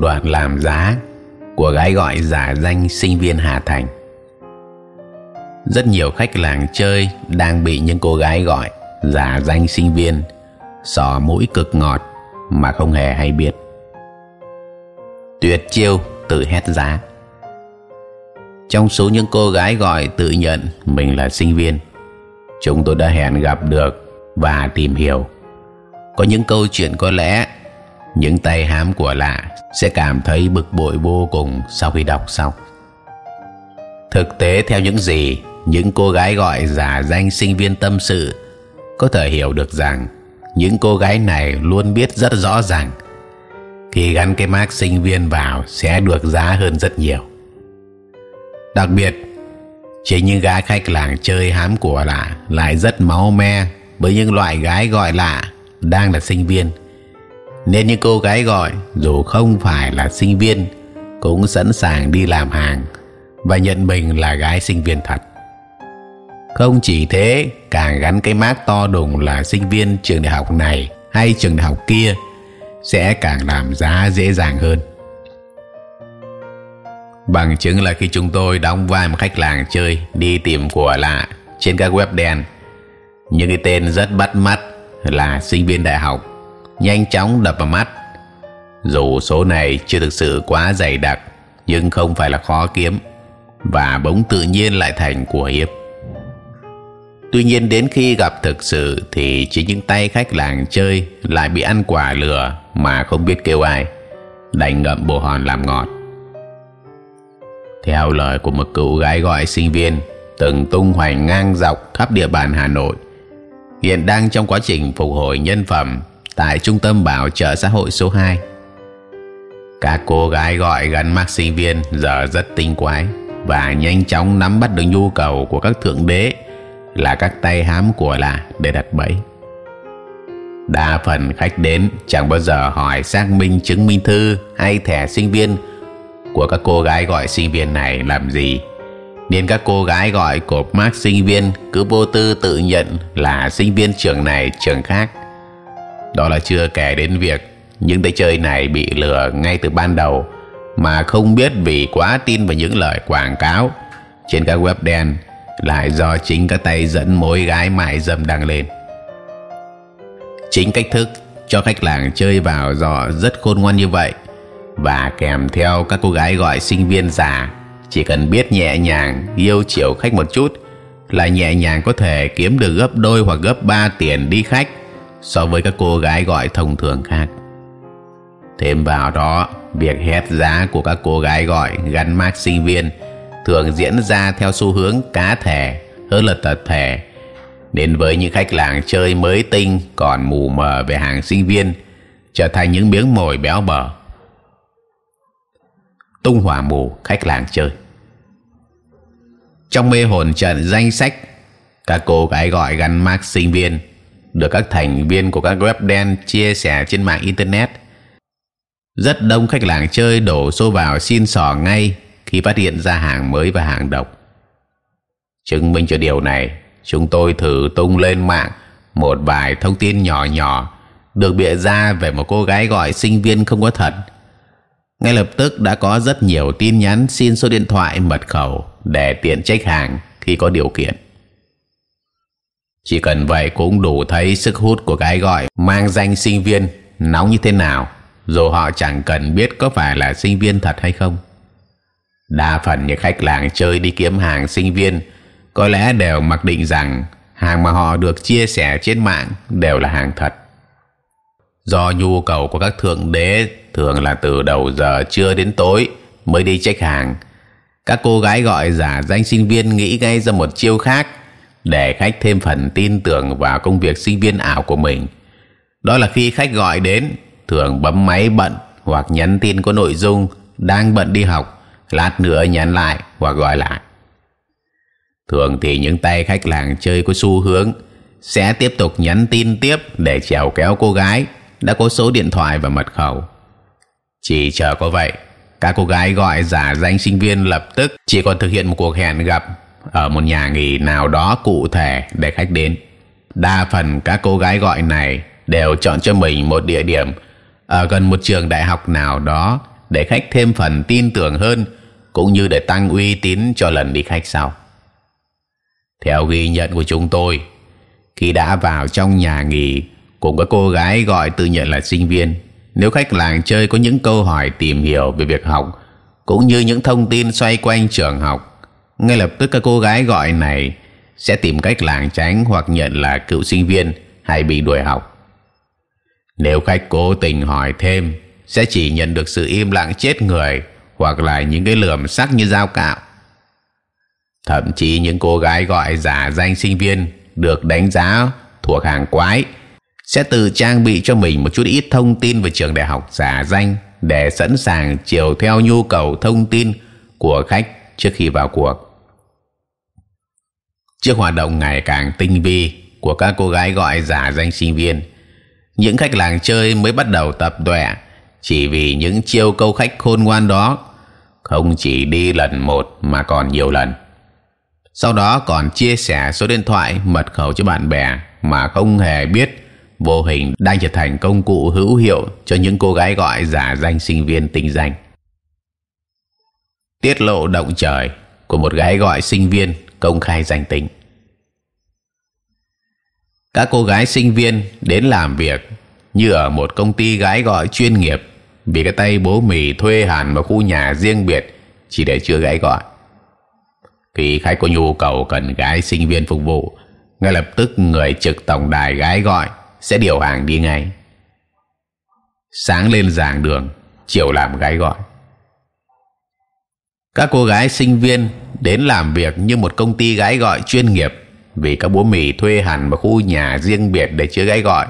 đoạn làm giá của gái gọi giả danh sinh viên Hà Thành. Rất nhiều khách làng chơi đang bị những cô gái gọi giả danh sinh viên sò mũi cực ngọt mà không hề hay biết. Tuyệt chiêu tự hét giá. Trong số những cô gái gọi tự nhận mình là sinh viên, chúng tôi đã hẹn gặp được và tìm hiểu. Có những câu chuyện có lẽ những tay hám của lạ sẽ cảm thấy bực bội vô cùng sau khi đọc xong. Thực tế theo những gì những cô gái gọi giả danh sinh viên tâm sự có thể hiểu được rằng những cô gái này luôn biết rất rõ ràng khi gắn cái mác sinh viên vào sẽ được giá hơn rất nhiều. Đặc biệt, chỉ những gái khách làng chơi hám của lạ lại rất máu me với những loại gái gọi lạ đang là sinh viên nên những cô gái gọi, dù không phải là sinh viên, cũng sẵn sàng đi làm hàng và nhận mình là gái sinh viên thật. Không chỉ thế, càng gắn cái mác to đùng là sinh viên trường đại học này hay trường đại học kia sẽ càng làm giá dễ dàng hơn. Bằng chứng là khi chúng tôi đóng vai một khách làng chơi đi tìm của lạ trên các web đen những cái tên rất bắt mắt là sinh viên đại học nhanh chóng đập vào mắt. Dù số này chưa thực sự quá dày đặc, nhưng không phải là khó kiếm và bỗng tự nhiên lại thành của hiệp tuy nhiên đến khi gặp thực sự thì chỉ những tay khách làng chơi lại bị ăn quả lừa mà không biết kêu ai, đành ngậm bồ hòn làm ngọt. Theo lời của một cựu gái gọi sinh viên, từng tung hoành ngang dọc khắp địa bàn Hà Nội, hiện đang trong quá trình phục hồi nhân phẩm tại trung tâm bảo trợ xã hội số 2. Các cô gái gọi gắn mác sinh viên giờ rất tinh quái và nhanh chóng nắm bắt được nhu cầu của các thượng đế là các tay hám của là để đặt bẫy. Đa phần khách đến chẳng bao giờ hỏi xác minh chứng minh thư hay thẻ sinh viên của các cô gái gọi sinh viên này làm gì nên các cô gái gọi cột mác sinh viên cứ vô tư tự nhận là sinh viên trường này trường khác đó là chưa kể đến việc những tay chơi này bị lừa ngay từ ban đầu, mà không biết vì quá tin vào những lời quảng cáo. Trên các web đen, lại do chính các tay dẫn mối gái mại dâm đăng lên. Chính cách thức cho khách làng chơi vào dò rất khôn ngoan như vậy, và kèm theo các cô gái gọi sinh viên già, chỉ cần biết nhẹ nhàng, yêu chiều khách một chút, là nhẹ nhàng có thể kiếm được gấp đôi hoặc gấp ba tiền đi khách so với các cô gái gọi thông thường khác. Thêm vào đó, việc hét giá của các cô gái gọi gắn mác sinh viên thường diễn ra theo xu hướng cá thể hơn là tập thể. Đến với những khách làng chơi mới tinh còn mù mờ về hàng sinh viên, trở thành những miếng mồi béo bở. Tung hỏa mù, khách làng chơi. Trong mê hồn trận danh sách, các cô gái gọi gắn mác sinh viên được các thành viên của các web đen chia sẻ trên mạng internet. Rất đông khách làng chơi đổ xô vào xin sò ngay khi phát hiện ra hàng mới và hàng độc. Chứng minh cho điều này, chúng tôi thử tung lên mạng một vài thông tin nhỏ nhỏ, được bịa ra về một cô gái gọi sinh viên không có thật. Ngay lập tức đã có rất nhiều tin nhắn xin số điện thoại, mật khẩu để tiện trách hàng khi có điều kiện chỉ cần vậy cũng đủ thấy sức hút của cái gọi mang danh sinh viên nóng như thế nào, dù họ chẳng cần biết có phải là sinh viên thật hay không. Đa phần những khách làng chơi đi kiếm hàng sinh viên có lẽ đều mặc định rằng hàng mà họ được chia sẻ trên mạng đều là hàng thật. Do nhu cầu của các thượng đế thường là từ đầu giờ trưa đến tối mới đi check hàng, các cô gái gọi giả danh sinh viên nghĩ ngay ra một chiêu khác để khách thêm phần tin tưởng vào công việc sinh viên ảo của mình. Đó là khi khách gọi đến, thường bấm máy bận hoặc nhắn tin có nội dung đang bận đi học, lát nữa nhắn lại hoặc gọi lại. Thường thì những tay khách làng chơi có xu hướng sẽ tiếp tục nhắn tin tiếp để trèo kéo cô gái đã có số điện thoại và mật khẩu. Chỉ chờ có vậy, các cô gái gọi giả danh sinh viên lập tức, chỉ còn thực hiện một cuộc hẹn gặp ở một nhà nghỉ nào đó cụ thể để khách đến đa phần các cô gái gọi này đều chọn cho mình một địa điểm ở gần một trường đại học nào đó để khách thêm phần tin tưởng hơn cũng như để tăng uy tín cho lần đi khách sau. Theo ghi nhận của chúng tôi, khi đã vào trong nhà nghỉ cùng các cô gái gọi tự nhận là sinh viên, nếu khách làng chơi có những câu hỏi tìm hiểu về việc học cũng như những thông tin xoay quanh trường học, ngay lập tức các cô gái gọi này sẽ tìm cách lảng tránh hoặc nhận là cựu sinh viên hay bị đuổi học. Nếu khách cố tình hỏi thêm, sẽ chỉ nhận được sự im lặng chết người hoặc là những cái lườm sắc như dao cạo. Thậm chí những cô gái gọi giả danh sinh viên được đánh giá thuộc hàng quái sẽ tự trang bị cho mình một chút ít thông tin về trường đại học giả danh để sẵn sàng chiều theo nhu cầu thông tin của khách trước khi vào cuộc. Trước hoạt động ngày càng tinh vi của các cô gái gọi giả danh sinh viên, những khách làng chơi mới bắt đầu tập đòe chỉ vì những chiêu câu khách khôn ngoan đó không chỉ đi lần một mà còn nhiều lần. Sau đó còn chia sẻ số điện thoại mật khẩu cho bạn bè mà không hề biết vô hình đang trở thành công cụ hữu hiệu cho những cô gái gọi giả danh sinh viên tinh danh. Tiết lộ động trời của một gái gọi sinh viên công khai danh tính. Các cô gái sinh viên đến làm việc như ở một công ty gái gọi chuyên nghiệp, vì cái tay bố mì thuê hẳn một khu nhà riêng biệt, chỉ để chưa gái gọi. Khi khách có nhu cầu cần gái sinh viên phục vụ, ngay lập tức người trực tổng đài gái gọi sẽ điều hàng đi ngay. Sáng lên giảng đường, chiều làm gái gọi các cô gái sinh viên đến làm việc như một công ty gái gọi chuyên nghiệp, vì các bố mì thuê hẳn một khu nhà riêng biệt để chứa gái gọi.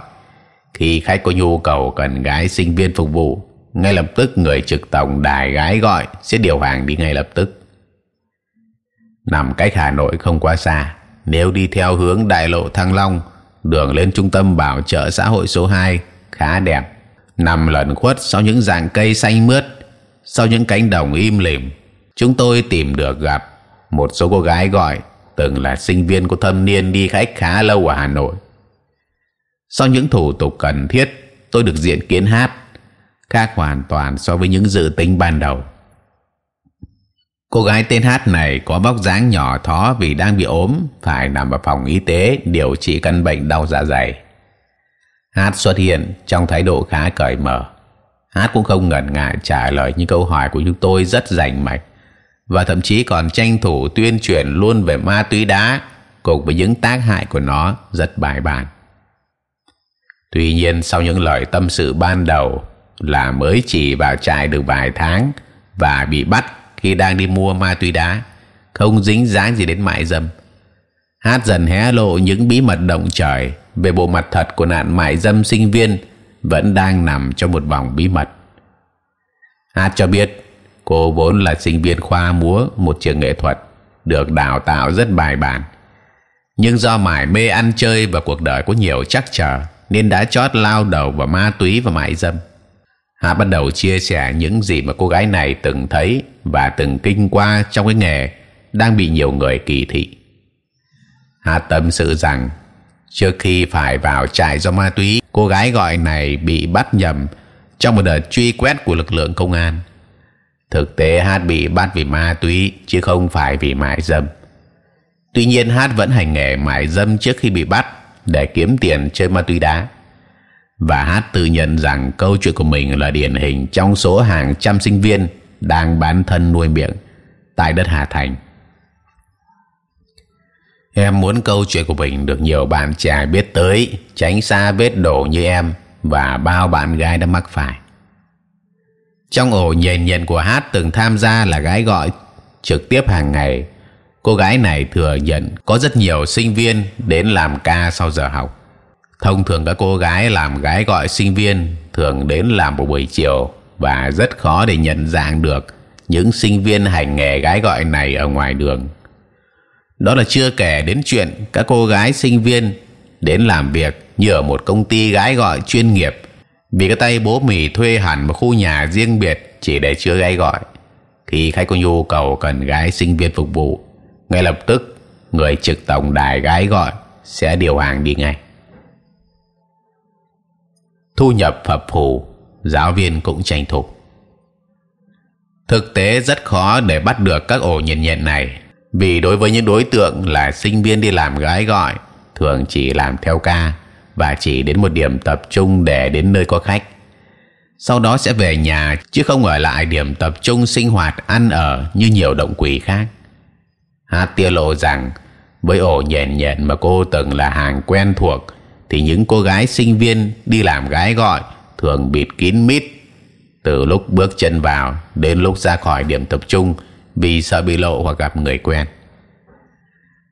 Khi khách có nhu cầu cần gái sinh viên phục vụ, ngay lập tức người trực tổng đài gái gọi sẽ điều hàng đi ngay lập tức. Nằm cách Hà Nội không quá xa, nếu đi theo hướng đại lộ Thăng Long, đường lên trung tâm bảo trợ xã hội số 2 khá đẹp, nằm lẩn khuất sau những dạng cây xanh mướt, sau những cánh đồng im lìm chúng tôi tìm được gặp một số cô gái gọi từng là sinh viên của thâm niên đi khách khá lâu ở Hà Nội. Sau những thủ tục cần thiết, tôi được diện kiến hát, khác hoàn toàn so với những dự tính ban đầu. Cô gái tên hát này có vóc dáng nhỏ thó vì đang bị ốm, phải nằm ở phòng y tế điều trị căn bệnh đau dạ dày. Hát xuất hiện trong thái độ khá cởi mở. Hát cũng không ngần ngại trả lời những câu hỏi của chúng tôi rất rành mạch và thậm chí còn tranh thủ tuyên truyền luôn về ma túy đá, cùng với những tác hại của nó rất bài bản. Tuy nhiên, sau những lời tâm sự ban đầu là mới chỉ vào trại được vài tháng và bị bắt khi đang đi mua ma túy đá, không dính dáng gì đến mại dâm. Hát dần hé lộ những bí mật động trời về bộ mặt thật của nạn mại dâm sinh viên vẫn đang nằm trong một vòng bí mật. Hát cho biết cô vốn là sinh viên khoa múa một trường nghệ thuật được đào tạo rất bài bản nhưng do mải mê ăn chơi và cuộc đời có nhiều chắc trở nên đã chót lao đầu vào ma túy và mại dâm Hạ bắt đầu chia sẻ những gì mà cô gái này từng thấy và từng kinh qua trong cái nghề đang bị nhiều người kỳ thị. Hạ tâm sự rằng trước khi phải vào trại do ma túy, cô gái gọi này bị bắt nhầm trong một đợt truy quét của lực lượng công an. Thực tế Hát bị bắt vì ma túy chứ không phải vì mại dâm. Tuy nhiên Hát vẫn hành nghề mại dâm trước khi bị bắt để kiếm tiền chơi ma túy đá và hát tự nhận rằng câu chuyện của mình là điển hình trong số hàng trăm sinh viên đang bán thân nuôi miệng tại đất Hà Thành. Em muốn câu chuyện của mình được nhiều bạn trẻ biết tới, tránh xa vết đổ như em và bao bạn gái đã mắc phải. Trong ổ nhện nhện của hát từng tham gia là gái gọi trực tiếp hàng ngày. Cô gái này thừa nhận có rất nhiều sinh viên đến làm ca sau giờ học thông thường các cô gái làm gái gọi sinh viên thường đến làm một buổi chiều và rất khó để nhận dạng được những sinh viên hành nghề gái gọi này ở ngoài đường đó là chưa kể đến chuyện các cô gái sinh viên đến làm việc như ở một công ty gái gọi chuyên nghiệp vì cái tay bố mì thuê hẳn một khu nhà riêng biệt, chỉ để chứa gái gọi. Khi khách có nhu cầu cần gái sinh viên phục vụ, ngay lập tức người trực tổng đài gái gọi sẽ điều hàng đi ngay. Thu nhập phập phù, giáo viên cũng tranh thủ. Thực tế rất khó để bắt được các ổ nhận nhận này, vì đối với những đối tượng là sinh viên đi làm gái gọi, thường chỉ làm theo ca và chỉ đến một điểm tập trung để đến nơi có khách. Sau đó sẽ về nhà, chứ không ở lại điểm tập trung sinh hoạt ăn ở như nhiều động quỷ khác. Hát tiết lộ rằng, với ổ nhện nhện mà cô từng là hàng quen thuộc, thì những cô gái sinh viên đi làm gái gọi thường bịt kín mít. Từ lúc bước chân vào đến lúc ra khỏi điểm tập trung vì sợ bị lộ hoặc gặp người quen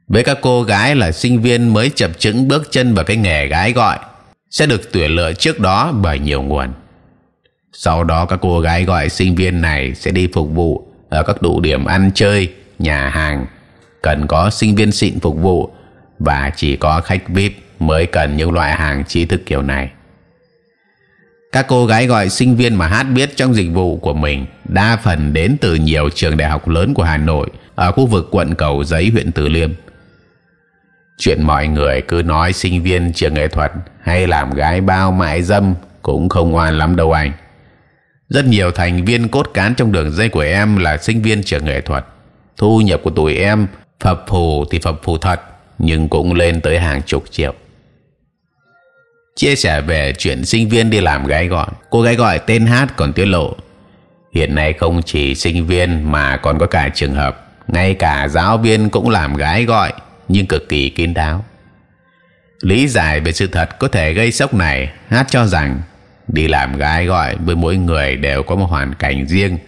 với các cô gái là sinh viên mới chập chững bước chân vào cái nghề gái gọi, sẽ được tuyển lựa trước đó bởi nhiều nguồn. Sau đó các cô gái gọi sinh viên này sẽ đi phục vụ ở các tụ điểm ăn chơi, nhà hàng. Cần có sinh viên xịn phục vụ và chỉ có khách vip mới cần những loại hàng trí thức kiểu này. Các cô gái gọi sinh viên mà hát biết trong dịch vụ của mình đa phần đến từ nhiều trường đại học lớn của Hà Nội ở khu vực quận Cầu Giấy, huyện Từ Liêm chuyện mọi người cứ nói sinh viên trường nghệ thuật hay làm gái bao mại dâm cũng không ngoan lắm đâu anh. Rất nhiều thành viên cốt cán trong đường dây của em là sinh viên trường nghệ thuật. Thu nhập của tụi em phập phù thì phập phù thật, nhưng cũng lên tới hàng chục triệu. Chia sẻ về chuyện sinh viên đi làm gái gọi. Cô gái gọi tên hát còn tiết lộ, hiện nay không chỉ sinh viên mà còn có cả trường hợp, ngay cả giáo viên cũng làm gái gọi nhưng cực kỳ kín đáo. Lý giải về sự thật có thể gây sốc này, hát cho rằng đi làm gái gọi với mỗi người đều có một hoàn cảnh riêng,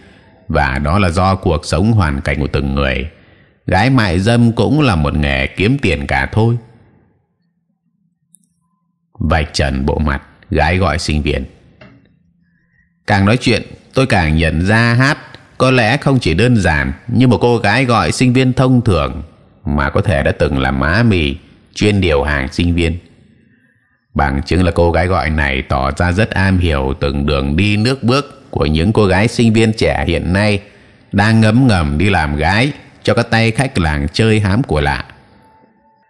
và đó là do cuộc sống hoàn cảnh của từng người. Gái mại dâm cũng là một nghề kiếm tiền cả thôi. Vạch trần bộ mặt, gái gọi sinh viên. Càng nói chuyện, tôi càng nhận ra hát có lẽ không chỉ đơn giản như một cô gái gọi sinh viên thông thường mà có thể đã từng là má mì chuyên điều hàng sinh viên bằng chứng là cô gái gọi này tỏ ra rất am hiểu từng đường đi nước bước của những cô gái sinh viên trẻ hiện nay đang ngấm ngầm đi làm gái cho các tay khách làng chơi hám của lạ.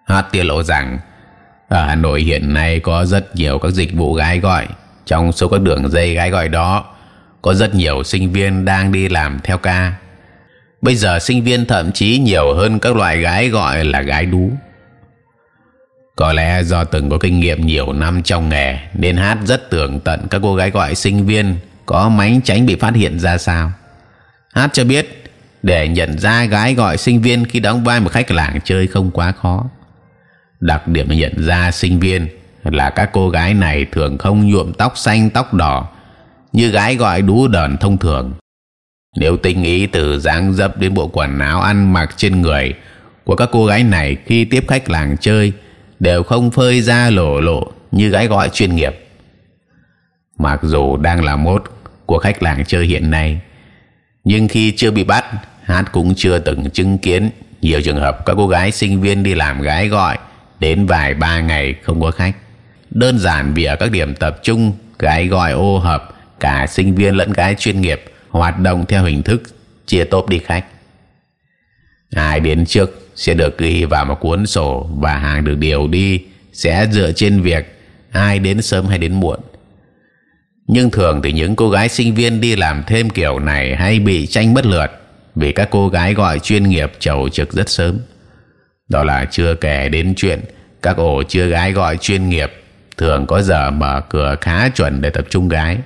Hát tiết lộ rằng ở Hà Nội hiện nay có rất nhiều các dịch vụ gái gọi. Trong số các đường dây gái gọi đó, có rất nhiều sinh viên đang đi làm theo ca. Bây giờ sinh viên thậm chí nhiều hơn các loại gái gọi là gái đú. Có lẽ do từng có kinh nghiệm nhiều năm trong nghề, nên hát rất tường tận các cô gái gọi sinh viên có mánh tránh bị phát hiện ra sao. Hát cho biết, để nhận ra gái gọi sinh viên khi đóng vai một khách làng chơi không quá khó. Đặc điểm nhận ra sinh viên là các cô gái này thường không nhuộm tóc xanh tóc đỏ, như gái gọi đú đờn thông thường. Nếu tinh ý từ dáng dấp đến bộ quần áo ăn mặc trên người của các cô gái này khi tiếp khách làng chơi đều không phơi ra lộ lộ như gái gọi chuyên nghiệp. Mặc dù đang là mốt của khách làng chơi hiện nay, nhưng khi chưa bị bắt, hát cũng chưa từng chứng kiến nhiều trường hợp các cô gái sinh viên đi làm gái gọi đến vài ba ngày không có khách. Đơn giản vì ở các điểm tập trung gái gọi ô hợp cả sinh viên lẫn gái chuyên nghiệp hoạt động theo hình thức chia tốp đi khách. Ai đến trước sẽ được ghi vào một cuốn sổ và hàng được điều đi sẽ dựa trên việc ai đến sớm hay đến muộn. Nhưng thường thì những cô gái sinh viên đi làm thêm kiểu này hay bị tranh bất lượt vì các cô gái gọi chuyên nghiệp chầu trực rất sớm. Đó là chưa kể đến chuyện các ổ chưa gái gọi chuyên nghiệp thường có giờ mở cửa khá chuẩn để tập trung gái.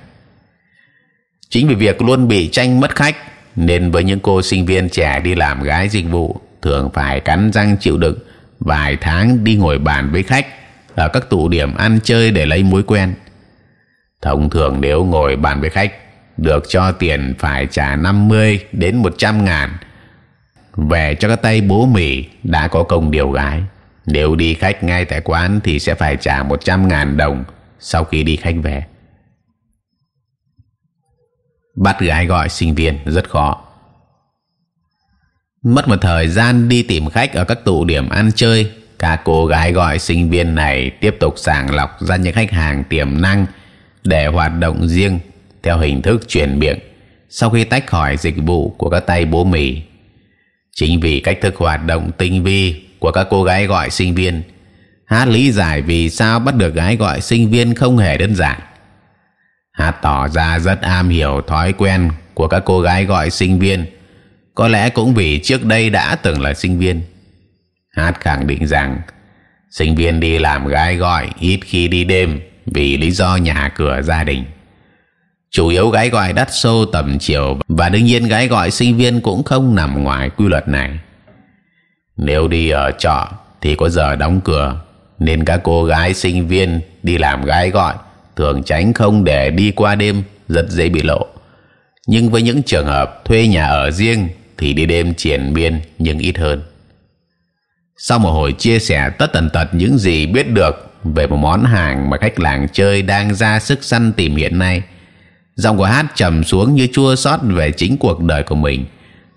Chính vì việc luôn bị tranh mất khách, nên với những cô sinh viên trẻ đi làm gái dịch vụ, thường phải cắn răng chịu đựng, vài tháng đi ngồi bàn với khách, ở các tụ điểm ăn chơi để lấy mối quen. Thông thường nếu ngồi bàn với khách, được cho tiền phải trả 50 đến 100 ngàn về cho các tay bố mì, đã có công điều gái. Nếu đi khách ngay tại quán thì sẽ phải trả 100 ngàn đồng sau khi đi khách về. Bắt gái gọi sinh viên, rất khó. Mất một thời gian đi tìm khách ở các tụ điểm ăn chơi các cô gái gọi sinh viên này tiếp tục sàng lọc ra những khách hàng tiềm năng để hoạt động riêng theo hình thức chuyển miệng sau khi tách khỏi dịch vụ của các tay bố mì. Chính vì cách thức hoạt động tinh vi của các cô gái gọi sinh viên hát lý giải vì sao bắt được gái gọi sinh viên không hề đơn giản hát tỏ ra rất am hiểu thói quen của các cô gái gọi sinh viên. Có lẽ cũng vì trước đây đã từng là sinh viên. Hát khẳng định rằng, sinh viên đi làm gái gọi ít khi đi đêm vì lý do nhà cửa gia đình. Chủ yếu gái gọi đắt sâu tầm chiều và đương nhiên gái gọi sinh viên cũng không nằm ngoài quy luật này. Nếu đi ở trọ thì có giờ đóng cửa, nên các cô gái sinh viên đi làm gái gọi thường tránh không để đi qua đêm, rất dễ bị lộ. Nhưng với những trường hợp thuê nhà ở riêng thì đi đêm triển biên nhưng ít hơn. Sau một hồi chia sẻ tất tần tật những gì biết được về một món hàng mà khách làng chơi đang ra sức săn tìm hiện nay, giọng của hát trầm xuống như chua xót về chính cuộc đời của mình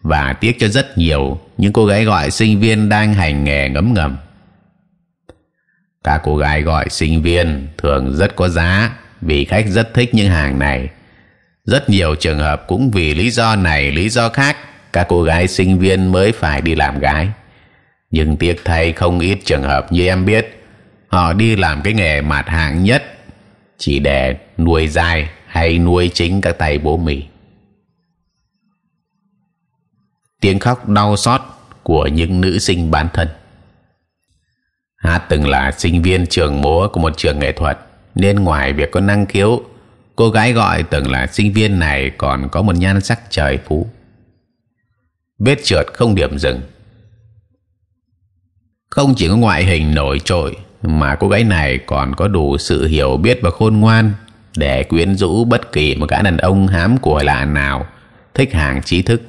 và tiếc cho rất nhiều những cô gái gọi sinh viên đang hành nghề ngấm ngầm các cô gái gọi sinh viên thường rất có giá vì khách rất thích những hàng này. Rất nhiều trường hợp cũng vì lý do này, lý do khác, các cô gái sinh viên mới phải đi làm gái. Nhưng tiếc thay không ít trường hợp như em biết, họ đi làm cái nghề mạt hạng nhất, chỉ để nuôi dài hay nuôi chính các tay bố mì. Tiếng khóc đau xót của những nữ sinh bán thân hát từng là sinh viên trường múa của một trường nghệ thuật, nên ngoài việc có năng khiếu, cô gái gọi từng là sinh viên này còn có một nhan sắc trời phú. Vết trượt không điểm dừng. Không chỉ có ngoại hình nổi trội, mà cô gái này còn có đủ sự hiểu biết và khôn ngoan để quyến rũ bất kỳ một gã đàn ông hám của lạ nào, thích hàng trí thức.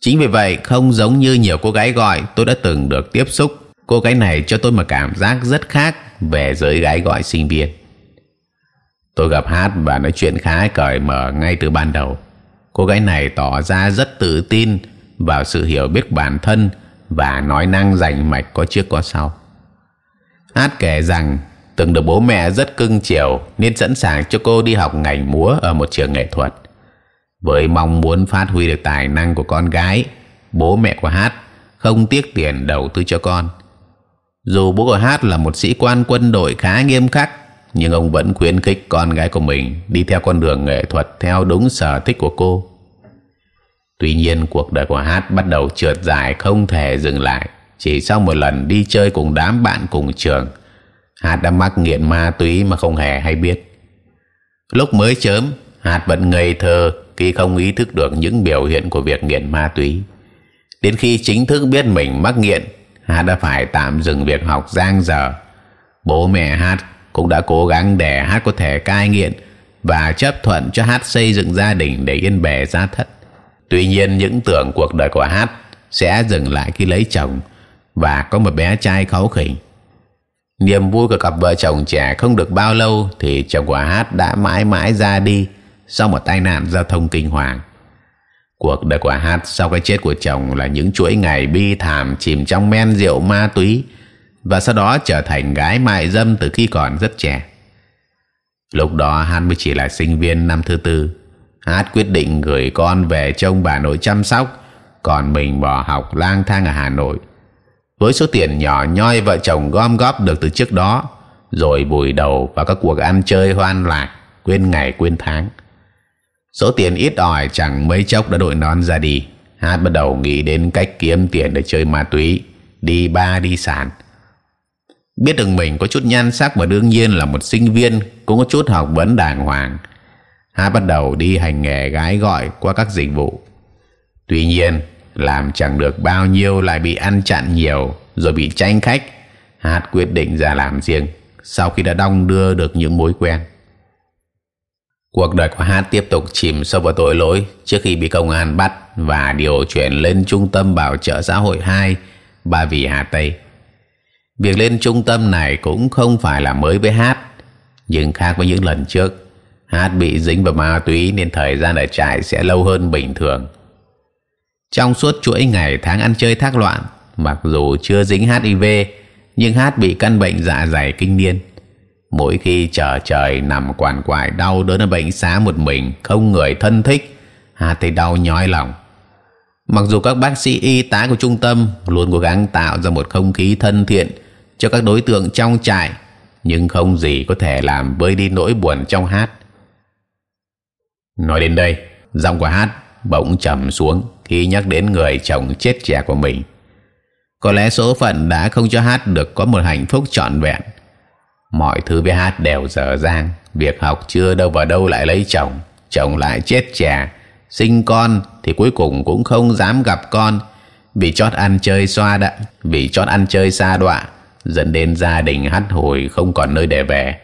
Chính vì vậy, không giống như nhiều cô gái gọi, tôi đã từng được tiếp xúc cô gái này cho tôi một cảm giác rất khác về giới gái gọi sinh viên. Tôi gặp hát và nói chuyện khá cởi mở ngay từ ban đầu. Cô gái này tỏ ra rất tự tin vào sự hiểu biết bản thân và nói năng rành mạch có trước có sau. Hát kể rằng, từng được bố mẹ rất cưng chiều nên sẵn sàng cho cô đi học ngành múa ở một trường nghệ thuật. Với mong muốn phát huy được tài năng của con gái, bố mẹ của hát không tiếc tiền đầu tư cho con dù bố của hát là một sĩ quan quân đội khá nghiêm khắc, nhưng ông vẫn khuyến khích con gái của mình đi theo con đường nghệ thuật theo đúng sở thích của cô. Tuy nhiên, cuộc đời của hát bắt đầu trượt dài không thể dừng lại. Chỉ sau một lần đi chơi cùng đám bạn cùng trường, hát đã mắc nghiện ma túy mà không hề hay biết. Lúc mới chớm, hát vẫn ngây thơ khi không ý thức được những biểu hiện của việc nghiện ma túy. Đến khi chính thức biết mình mắc nghiện hát đã phải tạm dừng việc học giang giờ bố mẹ hát cũng đã cố gắng để hát có thể cai nghiện và chấp thuận cho hát xây dựng gia đình để yên bề gia thất. Tuy nhiên, những tưởng cuộc đời của hát sẽ dừng lại khi lấy chồng và có một bé trai kháu khỉnh. Niềm vui của cặp vợ chồng trẻ không được bao lâu thì chồng của hát đã mãi mãi ra đi sau một tai nạn giao thông kinh hoàng cuộc đời của hát sau cái chết của chồng là những chuỗi ngày bi thảm chìm trong men rượu ma túy và sau đó trở thành gái mại dâm từ khi còn rất trẻ. Lúc đó hát mới chỉ là sinh viên năm thứ tư. Hát quyết định gửi con về trông bà nội chăm sóc, còn mình bỏ học lang thang ở hà nội. Với số tiền nhỏ nhoi vợ chồng gom góp được từ trước đó, rồi vùi đầu vào các cuộc ăn chơi hoan lạc, quên ngày quên tháng số tiền ít ỏi chẳng mấy chốc đã đội nón ra đi. Hát bắt đầu nghĩ đến cách kiếm tiền để chơi ma túy. Đi ba, đi sàn. Biết được mình có chút nhan sắc và đương nhiên là một sinh viên, cũng có chút học vấn đàng hoàng. Hát bắt đầu đi hành nghề gái gọi qua các dịch vụ. Tuy nhiên, làm chẳng được bao nhiêu lại bị ăn chặn nhiều, rồi bị tranh khách. Hát quyết định ra làm riêng, sau khi đã đong đưa được những mối quen cuộc đời của hát tiếp tục chìm sâu vào tội lỗi trước khi bị công an bắt và điều chuyển lên trung tâm bảo trợ xã hội 2 Ba Vì Hà Tây. Việc lên trung tâm này cũng không phải là mới với hát, nhưng khác với những lần trước, hát bị dính vào ma túy nên thời gian ở trại sẽ lâu hơn bình thường. Trong suốt chuỗi ngày tháng ăn chơi thác loạn, mặc dù chưa dính HIV, nhưng hát bị căn bệnh dạ dày kinh niên mỗi khi chờ trời nằm quằn quại đau đớn ở bệnh xá một mình, không người thân thích, hà thấy đau nhói lòng. Mặc dù các bác sĩ y tá của trung tâm luôn cố gắng tạo ra một không khí thân thiện cho các đối tượng trong trại, nhưng không gì có thể làm vơi đi nỗi buồn trong hát. Nói đến đây, giọng của hát bỗng trầm xuống khi nhắc đến người chồng chết trẻ của mình. Có lẽ số phận đã không cho hát được có một hạnh phúc trọn vẹn mọi thứ với hát đều dở dang. Việc học chưa đâu vào đâu lại lấy chồng. Chồng lại chết trẻ sinh con thì cuối cùng cũng không dám gặp con. Vì chót ăn chơi xoa đã. Vì chót ăn chơi xa đọa. Dẫn đến gia đình hắt hồi không còn nơi để về.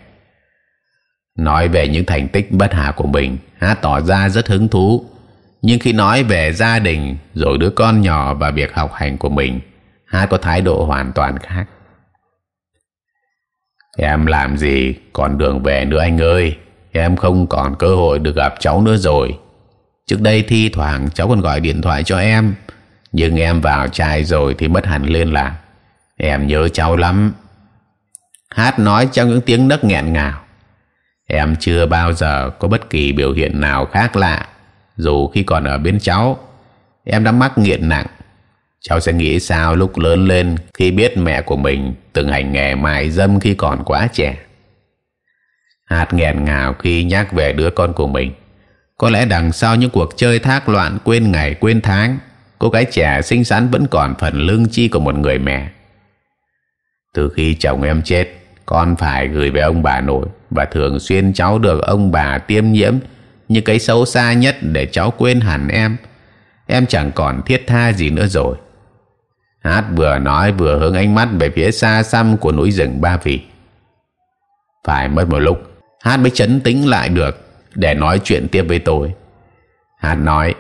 Nói về những thành tích bất hảo của mình, hát tỏ ra rất hứng thú. Nhưng khi nói về gia đình, rồi đứa con nhỏ và việc học hành của mình, hát có thái độ hoàn toàn khác em làm gì? Còn đường về nữa anh ơi. Em không còn cơ hội được gặp cháu nữa rồi. Trước đây thi thoảng cháu còn gọi điện thoại cho em. Nhưng em vào trai rồi thì mất hẳn liên lạc. Em nhớ cháu lắm. Hát nói trong những tiếng nấc nghẹn ngào. Em chưa bao giờ có bất kỳ biểu hiện nào khác lạ, dù khi còn ở bên cháu. Em đã mắc nghiện nặng cháu sẽ nghĩ sao lúc lớn lên khi biết mẹ của mình từng hành nghề mại dâm khi còn quá trẻ? Hạt nghẹn ngào khi nhắc về đứa con của mình. Có lẽ đằng sau những cuộc chơi thác loạn quên ngày, quên tháng, cô gái trẻ xinh xắn vẫn còn phần lương chi của một người mẹ. Từ khi chồng em chết, con phải gửi về ông bà nội và thường xuyên cháu được ông bà tiêm nhiễm những cái xấu xa nhất để cháu quên hẳn em. Em chẳng còn thiết tha gì nữa rồi hát vừa nói vừa hướng ánh mắt về phía xa xăm của núi rừng ba vì. Phải mất một lúc, hát mới chấn tĩnh lại được để nói chuyện tiếp với tôi. Hát nói,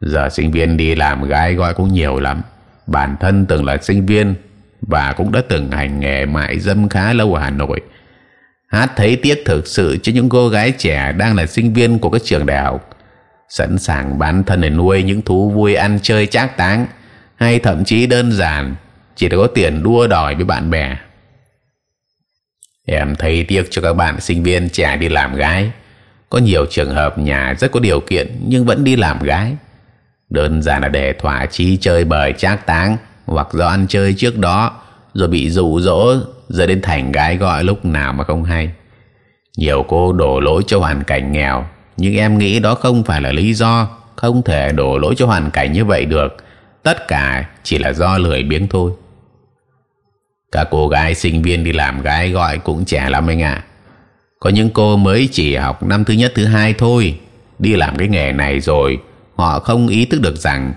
giờ sinh viên đi làm gái gọi cũng nhiều lắm. Bản thân từng là sinh viên và cũng đã từng hành nghề mại dâm khá lâu ở Hà Nội. Hát thấy tiếc thực sự cho những cô gái trẻ đang là sinh viên của các trường đại học. Sẵn sàng bán thân để nuôi những thú vui ăn chơi trác táng hay thậm chí đơn giản, chỉ có tiền đua đòi với bạn bè. Em thấy tiếc cho các bạn sinh viên trẻ đi làm gái. Có nhiều trường hợp nhà rất có điều kiện nhưng vẫn đi làm gái. Đơn giản là để thỏa chí chơi bời trác táng hoặc do ăn chơi trước đó rồi bị dụ dỗ giờ đến thành gái gọi lúc nào mà không hay. Nhiều cô đổ lỗi cho hoàn cảnh nghèo, nhưng em nghĩ đó không phải là lý do không thể đổ lỗi cho hoàn cảnh như vậy được tất cả chỉ là do lười biếng thôi. Các cô gái sinh viên đi làm gái gọi cũng trẻ lắm anh ạ. Có những cô mới chỉ học năm thứ nhất, thứ hai thôi. Đi làm cái nghề này rồi, họ không ý thức được rằng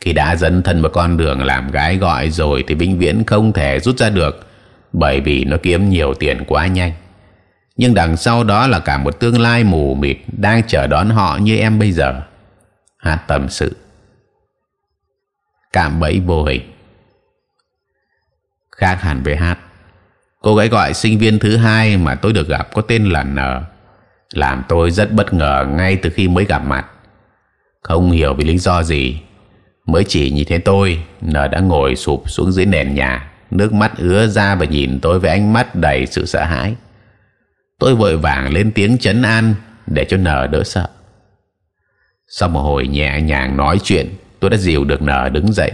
khi đã dấn thân vào con đường làm gái gọi rồi thì vĩnh viễn không thể rút ra được, bởi vì nó kiếm nhiều tiền quá nhanh. Nhưng đằng sau đó là cả một tương lai mù mịt đang chờ đón họ như em bây giờ. Hát tâm sự cảm bẫy vô hình. Khác hẳn với hát, cô gái gọi sinh viên thứ hai mà tôi được gặp có tên là N, làm tôi rất bất ngờ ngay từ khi mới gặp mặt. Không hiểu vì lý do gì, mới chỉ nhìn thấy tôi, N đã ngồi sụp xuống dưới nền nhà, nước mắt ứa ra và nhìn tôi với ánh mắt đầy sự sợ hãi. Tôi vội vàng lên tiếng chấn an để cho N đỡ sợ. Sau một hồi nhẹ nhàng nói chuyện tôi đã dìu được nở đứng dậy.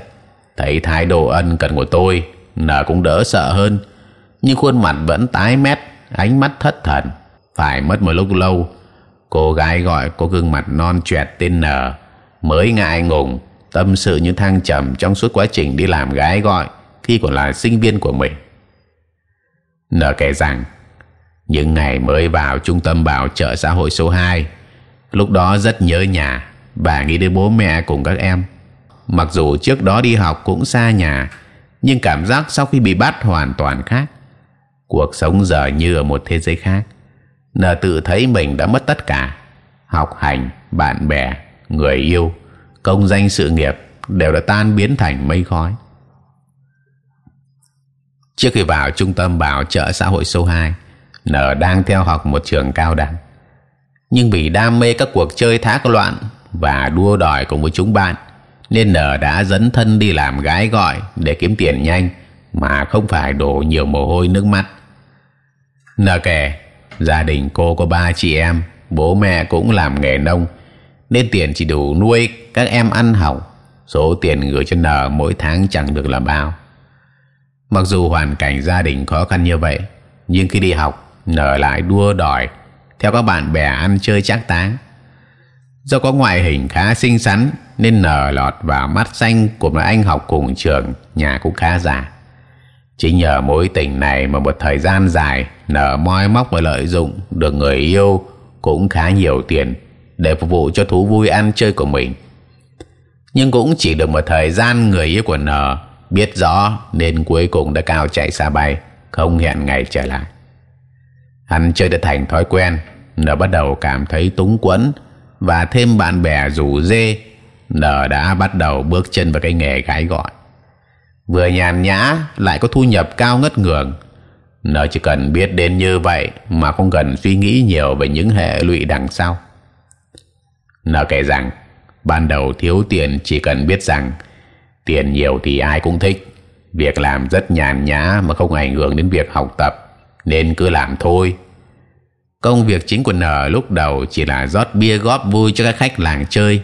Thấy thái độ ân cần của tôi nở cũng đỡ sợ hơn. Nhưng khuôn mặt vẫn tái mét, ánh mắt thất thần. Phải mất một lúc lâu, cô gái gọi có gương mặt non choẹt tên nở mới ngại ngùng. Tâm sự những thăng trầm trong suốt quá trình đi làm gái gọi khi còn là sinh viên của mình. Nở kể rằng, những ngày mới vào trung tâm bảo trợ xã hội số 2 lúc đó rất nhớ nhà. Và nghĩ đến bố mẹ cùng các em mặc dù trước đó đi học cũng xa nhà, nhưng cảm giác sau khi bị bắt hoàn toàn khác. Cuộc sống giờ như ở một thế giới khác. Nờ tự thấy mình đã mất tất cả. Học hành, bạn bè, người yêu, công danh sự nghiệp đều đã tan biến thành mây khói. Trước khi vào trung tâm bảo trợ xã hội số 2 nờ đang theo học một trường cao đẳng. Nhưng vì đam mê các cuộc chơi thác loạn và đua đòi cùng với chúng bạn nên nờ đã dấn thân đi làm gái gọi để kiếm tiền nhanh, mà không phải đổ nhiều mồ hôi nước mắt. Nờ kể, gia đình cô có ba chị em, bố mẹ cũng làm nghề nông, nên tiền chỉ đủ nuôi các em ăn học. Số tiền gửi cho nờ mỗi tháng chẳng được là bao. Mặc dù hoàn cảnh gia đình khó khăn như vậy, nhưng khi đi học, nờ lại đua đòi, theo các bạn bè ăn chơi trác táng do có ngoại hình khá xinh xắn nên nở lọt vào mắt xanh của một anh học cùng trường, nhà cũng khá giả chính nhờ mối tình này mà một thời gian dài, nở moi móc và lợi dụng được người yêu cũng khá nhiều tiền để phục vụ cho thú vui ăn chơi của mình. Nhưng cũng chỉ được một thời gian người yêu của nở biết rõ nên cuối cùng đã cao chạy xa bay, không hẹn ngày trở lại. Ăn chơi đã thành thói quen, nở bắt đầu cảm thấy túng quẫn và thêm bạn bè rủ dê nở đã bắt đầu bước chân vào cái nghề gái gọi. Vừa nhàn nhã, lại có thu nhập cao ngất ngường. Nở chỉ cần biết đến như vậy mà không cần suy nghĩ nhiều về những hệ lụy đằng sau. Nở kể rằng, ban đầu thiếu tiền chỉ cần biết rằng, tiền nhiều thì ai cũng thích. Việc làm rất nhàn nhã mà không ảnh hưởng đến việc học tập, nên cứ làm thôi công việc chính của nở lúc đầu chỉ là rót bia góp vui cho các khách làng chơi.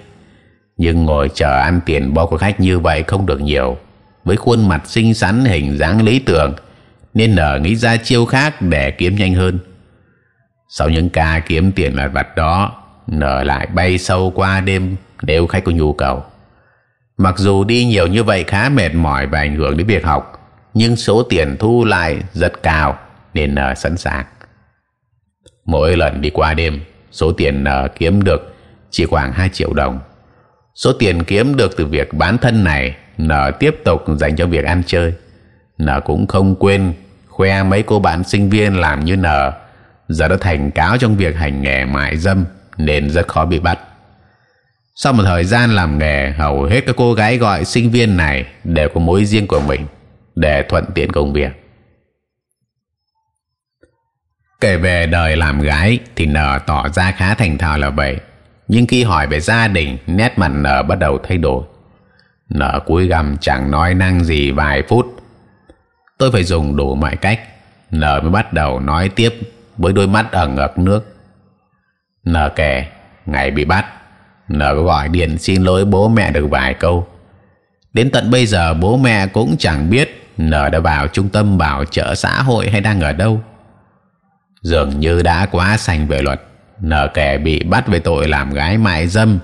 Nhưng ngồi chờ ăn tiền bo của khách như vậy không được nhiều. Với khuôn mặt xinh xắn, hình dáng lý tưởng, nên nở nghĩ ra chiêu khác để kiếm nhanh hơn. Sau những ca kiếm tiền lặt vặt đó nở lại bay sâu qua đêm nếu khách có nhu cầu. Mặc dù đi nhiều như vậy khá mệt mỏi và ảnh hưởng đến việc học, nhưng số tiền thu lại rất cao, nên nở sẵn sàng mỗi lần đi qua đêm, số tiền nở kiếm được chỉ khoảng 2 triệu đồng. Số tiền kiếm được từ việc bán thân này nở tiếp tục dành cho việc ăn chơi. Nở cũng không quên khoe mấy cô bạn sinh viên làm như nở giờ đã thành cáo trong việc hành nghề mại dâm, nên rất khó bị bắt. Sau một thời gian làm nghề, hầu hết các cô gái gọi sinh viên này đều có mối riêng của mình để thuận tiện công việc kể về đời làm gái thì nở tỏ ra khá thành thạo là vậy. Nhưng khi hỏi về gia đình, nét mặt nở bắt đầu thay đổi. Nở cúi gằm chẳng nói năng gì vài phút. Tôi phải dùng đủ mọi cách. Nở mới bắt đầu nói tiếp với đôi mắt ẩn ngập nước. Nở kể, ngày bị bắt nở gọi điện xin lỗi bố mẹ được vài câu. Đến tận bây giờ bố mẹ cũng chẳng biết nở đã vào trung tâm bảo trợ xã hội hay đang ở đâu dường như đã quá sành về luật. Nở kẻ bị bắt về tội làm gái mại dâm.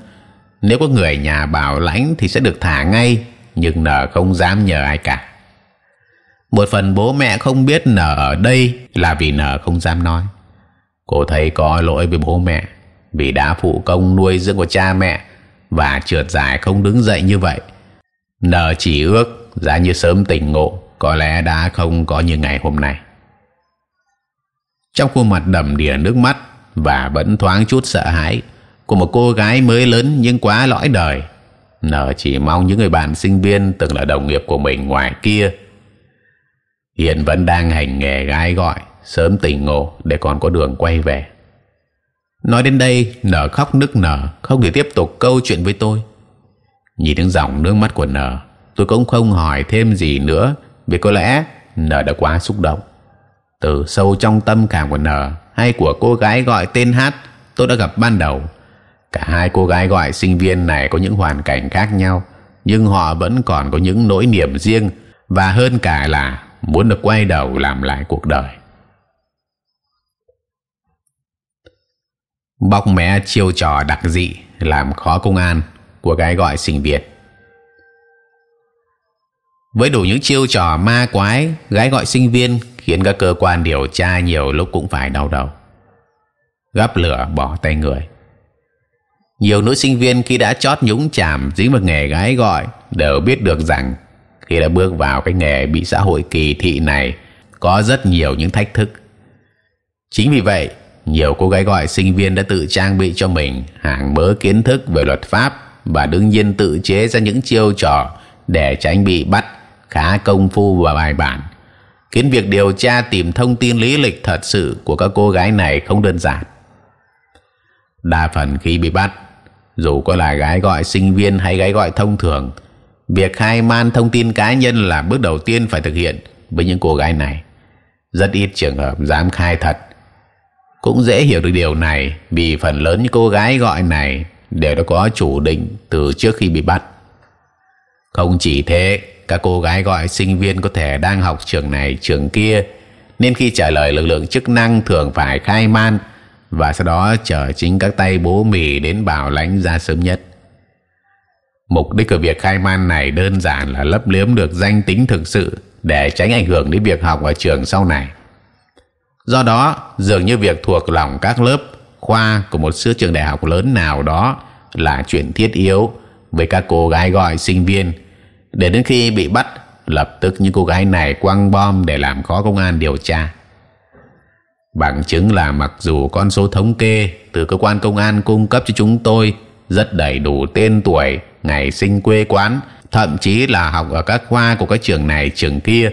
Nếu có người nhà bảo lãnh thì sẽ được thả ngay, nhưng nở không dám nhờ ai cả. Một phần bố mẹ không biết nở ở đây là vì nở không dám nói. Cô thấy có lỗi với bố mẹ, vì đã phụ công nuôi dưỡng của cha mẹ và trượt dài không đứng dậy như vậy. Nở chỉ ước giá như sớm tỉnh ngộ, có lẽ đã không có như ngày hôm nay trong khuôn mặt đầm đìa nước mắt và vẫn thoáng chút sợ hãi của một cô gái mới lớn nhưng quá lõi đời nở chỉ mong những người bạn sinh viên từng là đồng nghiệp của mình ngoài kia. Hiện vẫn đang hành nghề gái gọi, sớm tỉnh ngộ để còn có đường quay về. Nói đến đây nở khóc nức nở, không thể tiếp tục câu chuyện với tôi. Nhìn những dòng nước mắt của nở tôi cũng không hỏi thêm gì nữa vì có lẽ nở đã quá xúc động từ sâu trong tâm cảm của nở, hay của cô gái gọi tên hát, tôi đã gặp ban đầu. Cả hai cô gái gọi sinh viên này có những hoàn cảnh khác nhau, nhưng họ vẫn còn có những nỗi niềm riêng, và hơn cả là muốn được quay đầu làm lại cuộc đời. Bóc mẽ chiêu trò đặc dị, làm khó công an, của gái gọi sinh viên. Với đủ những chiêu trò ma quái, gái gọi sinh viên khiến các cơ quan điều tra nhiều lúc cũng phải đau đầu. Gắp lửa bỏ tay người. Nhiều nữ sinh viên khi đã chót nhúng chàm dính vào nghề gái gọi đều biết được rằng khi đã bước vào cái nghề bị xã hội kỳ thị này có rất nhiều những thách thức. Chính vì vậy, nhiều cô gái gọi sinh viên đã tự trang bị cho mình hàng mớ kiến thức về luật pháp và đương nhiên tự chế ra những chiêu trò để tránh bị bắt khá công phu và bài bản khiến việc điều tra tìm thông tin lý lịch thật sự của các cô gái này không đơn giản. Đa phần khi bị bắt, dù có là gái gọi sinh viên hay gái gọi thông thường, việc khai man thông tin cá nhân là bước đầu tiên phải thực hiện với những cô gái này. Rất ít trường hợp dám khai thật. Cũng dễ hiểu được điều này vì phần lớn những cô gái gọi này đều đã có chủ định từ trước khi bị bắt. Không chỉ thế các cô gái gọi sinh viên có thể đang học trường này trường kia nên khi trả lời lực lượng chức năng thường phải khai man và sau đó chờ chính các tay bố mì đến bảo lãnh ra sớm nhất. Mục đích của việc khai man này đơn giản là lấp liếm được danh tính thực sự để tránh ảnh hưởng đến việc học ở trường sau này. Do đó, dường như việc thuộc lòng các lớp khoa của một số trường đại học lớn nào đó là chuyện thiết yếu với các cô gái gọi sinh viên để đến khi bị bắt, lập tức những cô gái này quăng bom để làm khó công an điều tra. Bằng chứng là mặc dù con số thống kê từ cơ quan công an cung cấp cho chúng tôi rất đầy đủ tên tuổi, ngày sinh quê quán, thậm chí là học ở các khoa của các trường này, trường kia,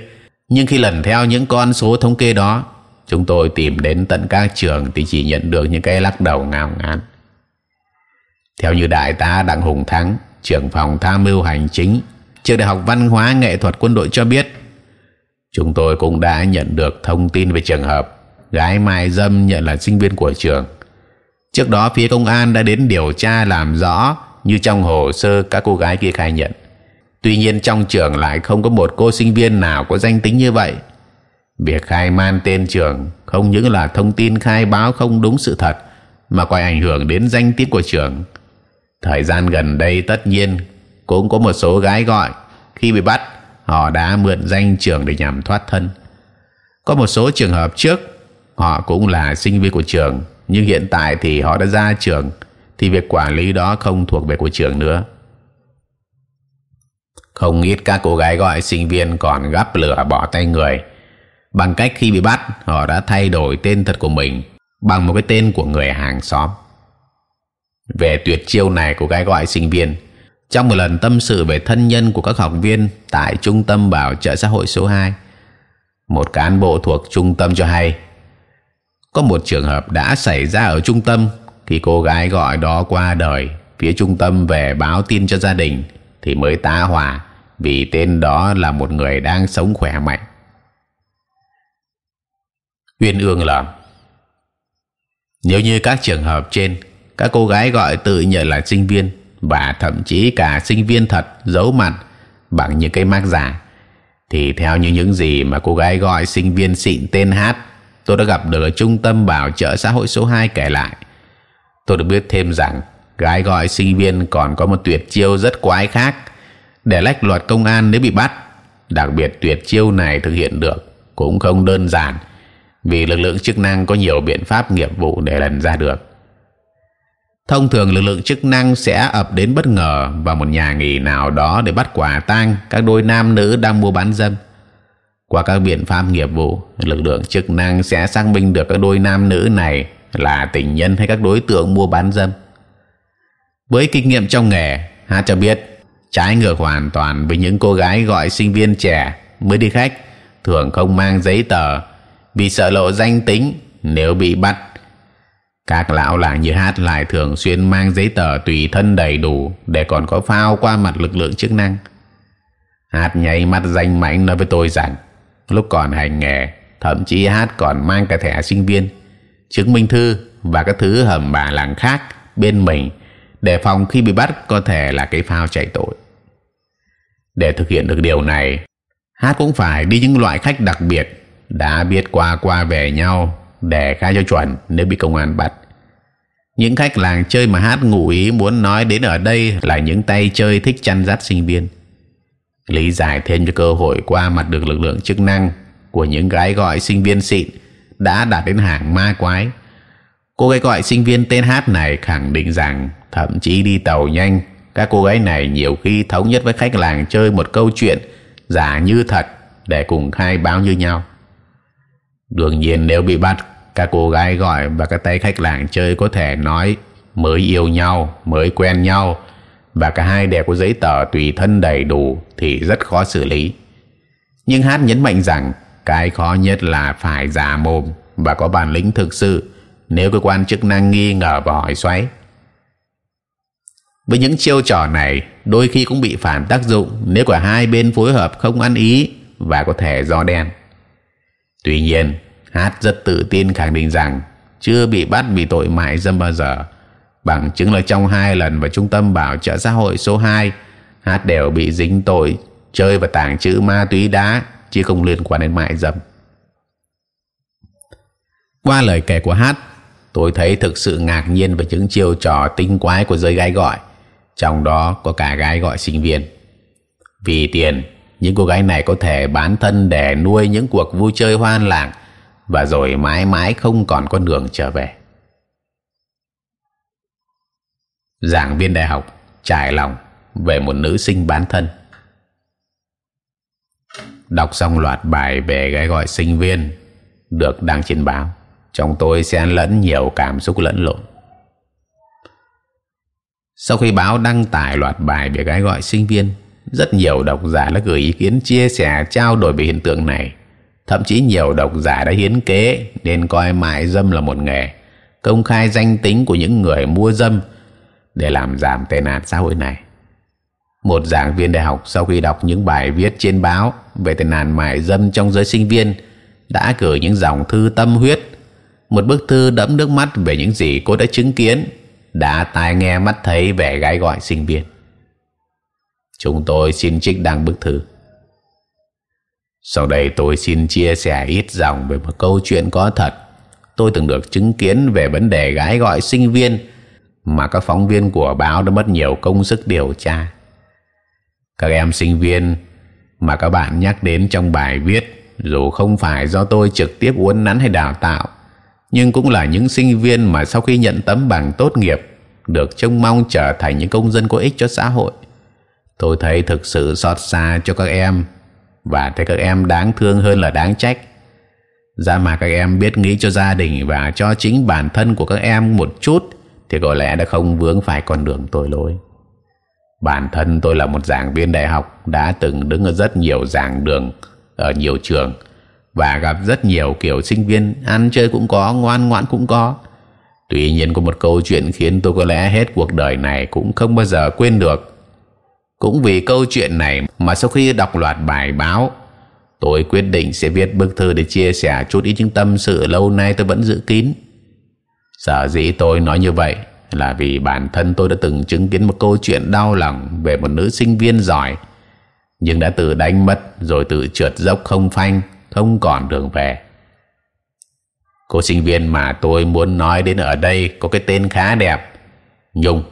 nhưng khi lần theo những con số thống kê đó, chúng tôi tìm đến tận các trường thì chỉ nhận được những cái lắc đầu ngao ngán. Theo như đại tá đặng hùng thắng, trưởng phòng tham mưu hành chính trường đại học văn hóa nghệ thuật quân đội cho biết, chúng tôi cũng đã nhận được thông tin về trường hợp gái mai dâm nhận là sinh viên của trường. Trước đó, phía công an đã đến điều tra làm rõ như trong hồ sơ các cô gái kia khai nhận. Tuy nhiên, trong trường lại không có một cô sinh viên nào có danh tính như vậy. Việc khai man tên trường không những là thông tin khai báo không đúng sự thật, mà còn ảnh hưởng đến danh tiếng của trường. Thời gian gần đây, tất nhiên cũng có một số gái gọi, khi bị bắt, họ đã mượn danh trường để nhằm thoát thân. Có một số trường hợp trước, họ cũng là sinh viên của trường, nhưng hiện tại thì họ đã ra trường, thì việc quản lý đó không thuộc về của trường nữa. Không ít các cô gái gọi sinh viên còn gắp lửa bỏ tay người. Bằng cách khi bị bắt, họ đã thay đổi tên thật của mình bằng một cái tên của người hàng xóm. Về tuyệt chiêu này của gái gọi sinh viên trong một lần tâm sự về thân nhân của các học viên tại trung tâm bảo trợ xã hội số 2 một cán bộ thuộc trung tâm cho hay, có một trường hợp đã xảy ra ở trung tâm khi cô gái gọi đó qua đời phía trung tâm về báo tin cho gia đình thì mới tá hỏa vì tên đó là một người đang sống khỏe mạnh. Uyên ương là nếu như các trường hợp trên, các cô gái gọi tự nhận là sinh viên và thậm chí cả sinh viên thật giấu mặt bằng những cái mác giả. Thì theo như những gì mà cô gái gọi sinh viên xịn tên hát, tôi đã gặp được ở trung tâm bảo trợ xã hội số 2 kể lại. Tôi được biết thêm rằng, gái gọi sinh viên còn có một tuyệt chiêu rất quái khác. Để lách luật công an nếu bị bắt, đặc biệt tuyệt chiêu này thực hiện được cũng không đơn giản, vì lực lượng chức năng có nhiều biện pháp nghiệp vụ để lần ra được thông thường lực lượng chức năng sẽ ập đến bất ngờ vào một nhà nghỉ nào đó để bắt quả tang các đôi nam nữ đang mua bán dâm. Qua các biện pháp nghiệp vụ, lực lượng chức năng sẽ xác minh được các đôi nam nữ này là tình nhân hay các đối tượng mua bán dâm. Với kinh nghiệm trong nghề Ha cho biết, trái ngược hoàn toàn với những cô gái gọi sinh viên trẻ mới đi khách, thường không mang giấy tờ vì sợ lộ danh tính nếu bị bắt các lão làng như hát lại thường xuyên mang giấy tờ tùy thân đầy đủ để còn có phao qua mặt lực lượng chức năng. Hát nháy mắt danh mãnh nói với tôi rằng, lúc còn hành nghề, thậm chí hát còn mang cả thẻ sinh viên, chứng minh thư và các thứ hầm bà làng khác bên mình, để phòng khi bị bắt có thể là cái phao chạy tội. Để thực hiện được điều này, hát cũng phải đi những loại khách đặc biệt, đã biết qua qua về nhau để khai cho chuẩn, nếu bị công an bắt. Những khách làng chơi mà hát ngụ ý muốn nói đến ở đây là những tay chơi thích chăn dắt sinh viên. Lý giải thêm cho cơ hội qua mặt được lực lượng chức năng của những gái gọi sinh viên xịn đã đạt đến hàng ma quái. Cô gái gọi sinh viên tên hát này khẳng định rằng thậm chí đi tàu nhanh, các cô gái này nhiều khi thống nhất với khách làng chơi một câu chuyện giả như thật để cùng khai báo như nhau đương nhiên nếu bị bắt, các cô gái gọi và các tay khách làng chơi có thể nói mới yêu nhau, mới quen nhau và cả hai đều có giấy tờ tùy thân đầy đủ thì rất khó xử lý. Nhưng hát nhấn mạnh rằng cái khó nhất là phải giả mồm và có bản lĩnh thực sự nếu cơ quan chức năng nghi ngờ và hỏi xoáy. Với những chiêu trò này, đôi khi cũng bị phản tác dụng nếu cả hai bên phối hợp không ăn ý và có thể do đen tuy nhiên, hát rất tự tin khẳng định rằng chưa bị bắt vì tội mại dâm bao giờ. Bằng chứng là trong hai lần vào trung tâm bảo trợ xã hội số 2 hát đều bị dính tội chơi và tàng trữ ma túy đá, chứ không liên quan đến mại dâm. Qua lời kể của hát, tôi thấy thực sự ngạc nhiên về những chiêu trò tinh quái của giới gái gọi, trong đó có cả gái gọi sinh viên. Vì tiền những cô gái này có thể bán thân để nuôi những cuộc vui chơi hoan lạc và rồi mãi mãi không còn con đường trở về. Giảng viên đại học trải lòng về một nữ sinh bán thân. Đọc xong loạt bài về gái gọi sinh viên được đăng trên báo trong tôi xen lẫn nhiều cảm xúc lẫn lộn. Sau khi báo đăng tải loạt bài về gái gọi sinh viên rất nhiều độc giả đã gửi ý kiến chia sẻ, trao đổi về hiện tượng này. Thậm chí nhiều độc giả đã hiến kế, nên coi mại dâm là một nghề. Công khai danh tính của những người mua dâm để làm giảm tệ nạn xã hội này. Một giảng viên đại học sau khi đọc những bài viết trên báo về tệ nạn mại dâm trong giới sinh viên, đã gửi những dòng thư tâm huyết, một bức thư đẫm nước mắt về những gì cô đã chứng kiến, đã tai nghe mắt thấy về gái gọi sinh viên chúng tôi xin trích đăng bức thư. Sau đây tôi xin chia sẻ ít dòng về một câu chuyện có thật. Tôi từng được chứng kiến về vấn đề gái gọi sinh viên mà các phóng viên của báo đã mất nhiều công sức điều tra. Các em sinh viên mà các bạn nhắc đến trong bài viết, dù không phải do tôi trực tiếp uốn nắn hay đào tạo, nhưng cũng là những sinh viên mà sau khi nhận tấm bằng tốt nghiệp, được trông mong trở thành những công dân có ích cho xã hội tôi thấy thực sự xót xa cho các em. Và thấy các em đáng thương hơn là đáng trách. Ra mà các em biết nghĩ cho gia đình và cho chính bản thân của các em một chút, thì có lẽ đã không vướng phải con đường tội lỗi. Bản thân tôi là một giảng viên đại học, đã từng đứng ở rất nhiều giảng đường, ở nhiều trường, và gặp rất nhiều kiểu sinh viên ăn chơi cũng có, ngoan ngoãn cũng có. Tuy nhiên có một câu chuyện khiến tôi có lẽ hết cuộc đời này cũng không bao giờ quên được cũng vì câu chuyện này mà sau khi đọc loạt bài báo, tôi quyết định sẽ viết bức thư để chia sẻ chút ít những tâm sự lâu nay tôi vẫn giữ kín. Sở dĩ tôi nói như vậy là vì bản thân tôi đã từng chứng kiến một câu chuyện đau lòng về một nữ sinh viên giỏi, nhưng đã tự đánh mất rồi tự trượt dốc không phanh, không còn đường về. Cô sinh viên mà tôi muốn nói đến ở đây có cái tên khá đẹp, nhung.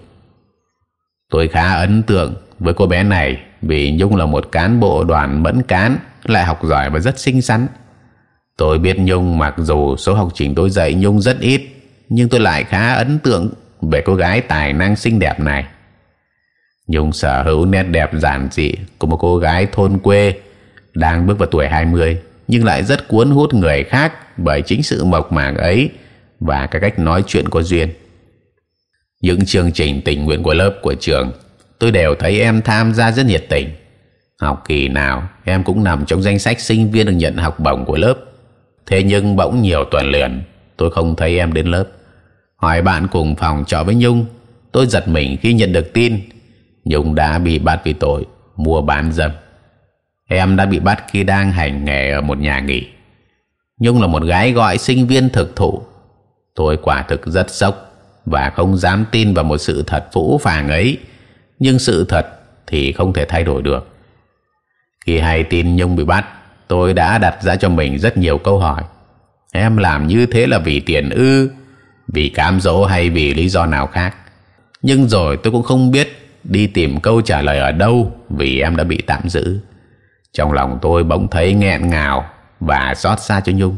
Tôi khá ấn tượng với cô bé này, vì nhung là một cán bộ đoàn mẫn cán, lại học giỏi và rất xinh xắn. Tôi biết nhung mặc dù số học trình tôi dạy nhung rất ít, nhưng tôi lại khá ấn tượng về cô gái tài năng xinh đẹp này. Nhung sở hữu nét đẹp giản dị của một cô gái thôn quê, đang bước vào tuổi 20 nhưng lại rất cuốn hút người khác bởi chính sự mộc mạc ấy và cái cách nói chuyện có duyên. Những chương trình tình nguyện của lớp của trường tôi đều thấy em tham gia rất nhiệt tình. Học kỳ nào, em cũng nằm trong danh sách sinh viên được nhận học bổng của lớp. Thế nhưng bỗng nhiều tuần liền tôi không thấy em đến lớp. Hỏi bạn cùng phòng trọ với nhung, tôi giật mình khi nhận được tin. Nhung đã bị bắt vì tội mua bán dâm. Em đã bị bắt khi đang hành nghề ở một nhà nghỉ. Nhung là một gái gọi sinh viên thực thụ. Tôi quả thực rất sốc và không dám tin vào một sự thật phũ phàng ấy nhưng sự thật thì không thể thay đổi được. Khi hay tin nhung bị bắt, tôi đã đặt ra cho mình rất nhiều câu hỏi. Em làm như thế là vì tiền ư, vì cám dỗ hay vì lý do nào khác? Nhưng rồi tôi cũng không biết đi tìm câu trả lời ở đâu vì em đã bị tạm giữ. Trong lòng tôi bỗng thấy nghẹn ngào và xót xa cho nhung.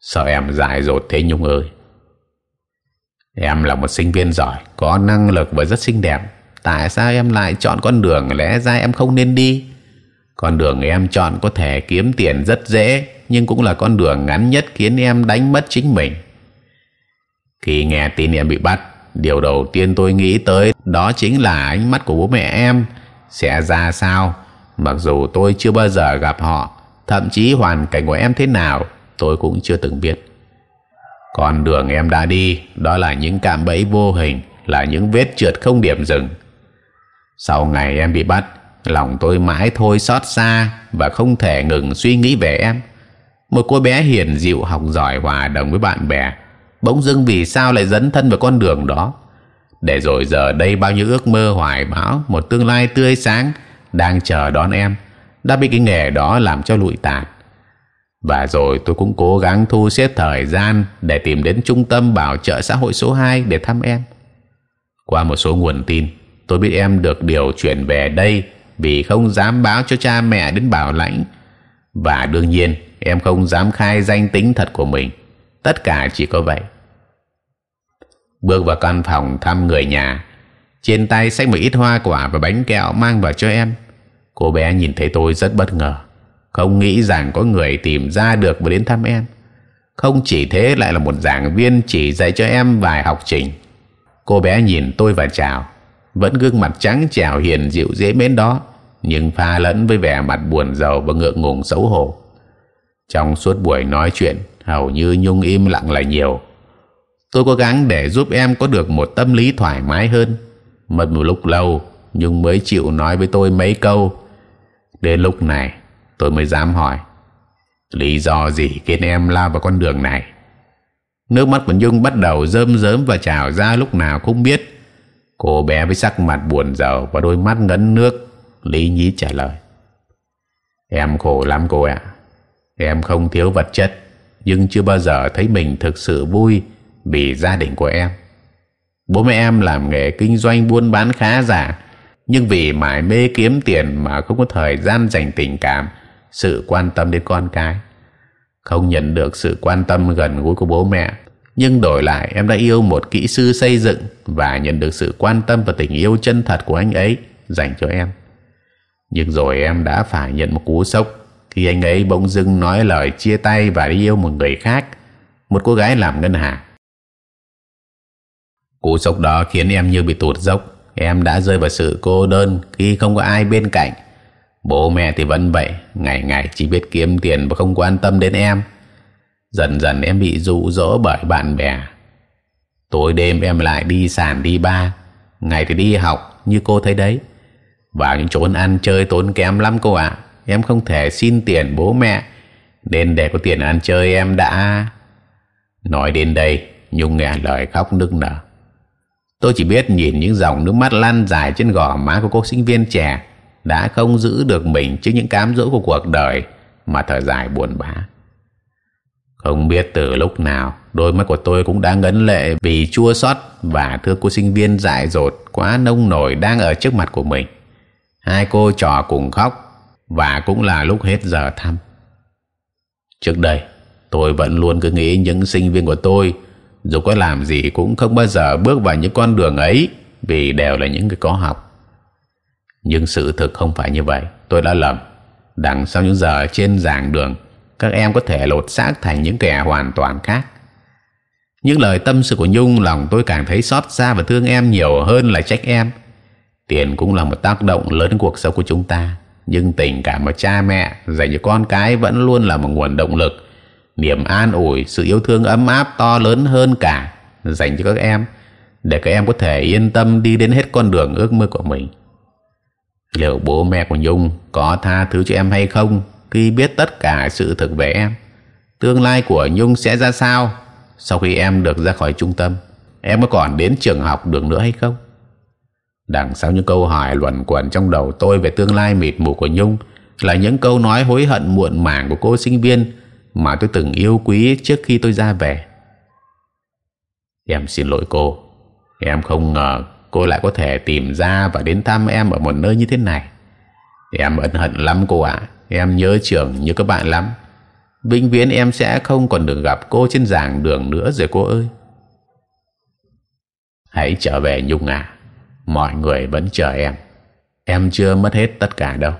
Sợ em dại dột thế nhung ơi? Em là một sinh viên giỏi, có năng lực và rất xinh đẹp. Tại sao em lại chọn con đường? Lẽ ra em không nên đi. Con đường em chọn có thể kiếm tiền rất dễ, nhưng cũng là con đường ngắn nhất khiến em đánh mất chính mình. Khi nghe tin em bị bắt, điều đầu tiên tôi nghĩ tới đó chính là ánh mắt của bố mẹ em. Sẽ ra sao? Mặc dù tôi chưa bao giờ gặp họ, thậm chí hoàn cảnh của em thế nào, tôi cũng chưa từng biết con đường em đã đi, đó là những cạm bẫy vô hình, là những vết trượt không điểm dừng. Sau ngày em bị bắt, lòng tôi mãi thôi xót xa và không thể ngừng suy nghĩ về em. Một cô bé hiền dịu học giỏi hòa đồng với bạn bè, bỗng dưng vì sao lại dấn thân vào con đường đó? Để rồi giờ đây bao nhiêu ước mơ hoài bão, một tương lai tươi sáng đang chờ đón em, đã bị cái nghề đó làm cho lụi tàn và rồi tôi cũng cố gắng thu xếp thời gian để tìm đến trung tâm bảo trợ xã hội số 2 để thăm em. Qua một số nguồn tin, tôi biết em được điều chuyển về đây vì không dám báo cho cha mẹ đến bảo lãnh. Và đương nhiên, em không dám khai danh tính thật của mình. Tất cả chỉ có vậy. Bước vào căn phòng thăm người nhà, trên tay xách một ít hoa quả và bánh kẹo mang vào cho em. Cô bé nhìn thấy tôi rất bất ngờ không nghĩ rằng có người tìm ra được và đến thăm em. Không chỉ thế, lại là một giảng viên chỉ dạy cho em vài học trình. Cô bé nhìn tôi và chào. Vẫn gương mặt trắng trẻo hiền dịu dễ mến đó, nhưng pha lẫn với vẻ mặt buồn rầu và ngượng ngùng xấu hổ. Trong suốt buổi nói chuyện, hầu như nhung im lặng lại nhiều. Tôi cố gắng để giúp em có được một tâm lý thoải mái hơn. Mất một lúc lâu, nhung mới chịu nói với tôi mấy câu. Đến lúc này tôi mới dám hỏi, lý do gì khiến em lao vào con đường này? Nước mắt của nhung bắt đầu rơm rớm và trào ra lúc nào cũng biết. Cô bé với sắc mặt buồn rầu và đôi mắt ngấn nước, lý nhí trả lời, em khổ lắm cô ạ. Em không thiếu vật chất, nhưng chưa bao giờ thấy mình thực sự vui vì gia đình của em. Bố mẹ em làm nghề kinh doanh buôn bán khá giả, nhưng vì mải mê kiếm tiền mà không có thời gian dành tình cảm sự quan tâm đến con cái. Không nhận được sự quan tâm gần gũi của bố mẹ, nhưng đổi lại, em đã yêu một kỹ sư xây dựng và nhận được sự quan tâm và tình yêu chân thật của anh ấy dành cho em. Nhưng rồi em đã phải nhận một cú sốc khi anh ấy bỗng dưng nói lời chia tay và đi yêu một người khác, một cô gái làm ngân hàng. Cú sốc đó khiến em như bị tụt dốc. Em đã rơi vào sự cô đơn khi không có ai bên cạnh bố mẹ thì vẫn vậy, ngày ngày chỉ biết kiếm tiền và không quan tâm đến em. Dần dần em bị dụ dỗ bởi bạn bè. Tối đêm em lại đi sàn đi ba, ngày thì đi học như cô thấy đấy. Vào những chốn ăn chơi tốn kém lắm cô ạ. Em không thể xin tiền bố mẹ. Nên để có tiền ăn chơi em đã. Nói đến đây, nhung nghe lời khóc nức nở. Tôi chỉ biết nhìn những dòng nước mắt lăn dài trên gò má của cô sinh viên trẻ đã không giữ được mình trước những cám dỗ của cuộc đời mà thở dài buồn bã. Không biết từ lúc nào, đôi mắt của tôi cũng đã ngấn lệ vì chua xót và thưa cô sinh viên dại dột quá nông nổi đang ở trước mặt của mình. Hai cô trò cùng khóc và cũng là lúc hết giờ thăm. Trước đây, tôi vẫn luôn cứ nghĩ những sinh viên của tôi, dù có làm gì cũng không bao giờ bước vào những con đường ấy vì đều là những người có học nhưng sự thực không phải như vậy. Tôi đã lầm. Đằng sau những giờ trên giảng đường, các em có thể lột xác thành những kẻ hoàn toàn khác. Những lời tâm sự của nhung lòng tôi càng thấy xót xa và thương em nhiều hơn là trách em. Tiền cũng là một tác động lớn đến cuộc sống của chúng ta. Nhưng tình cảm của cha mẹ dành cho con cái vẫn luôn là một nguồn động lực. Niềm an ủi, sự yêu thương ấm áp to lớn hơn cả dành cho các em, để các em có thể yên tâm đi đến hết con đường ước mơ của mình liệu bố mẹ của nhung có tha thứ cho em hay không khi biết tất cả sự thực về em? Tương lai của nhung sẽ ra sao sau khi em được ra khỏi trung tâm? Em có còn đến trường học được nữa hay không? Đằng sau những câu hỏi luẩn quẩn trong đầu tôi về tương lai mịt mù của nhung là những câu nói hối hận muộn màng của cô sinh viên mà tôi từng yêu quý trước khi tôi ra về. Em xin lỗi cô. Em không ngờ cô lại có thể tìm ra và đến thăm em ở một nơi như thế này. Em ân hận lắm cô ạ. Em nhớ trường như các bạn lắm. Vĩnh viễn em sẽ không còn được gặp cô trên giảng đường nữa rồi cô ơi. Hãy trở về nhung à mọi người vẫn chờ em. Em chưa mất hết tất cả đâu.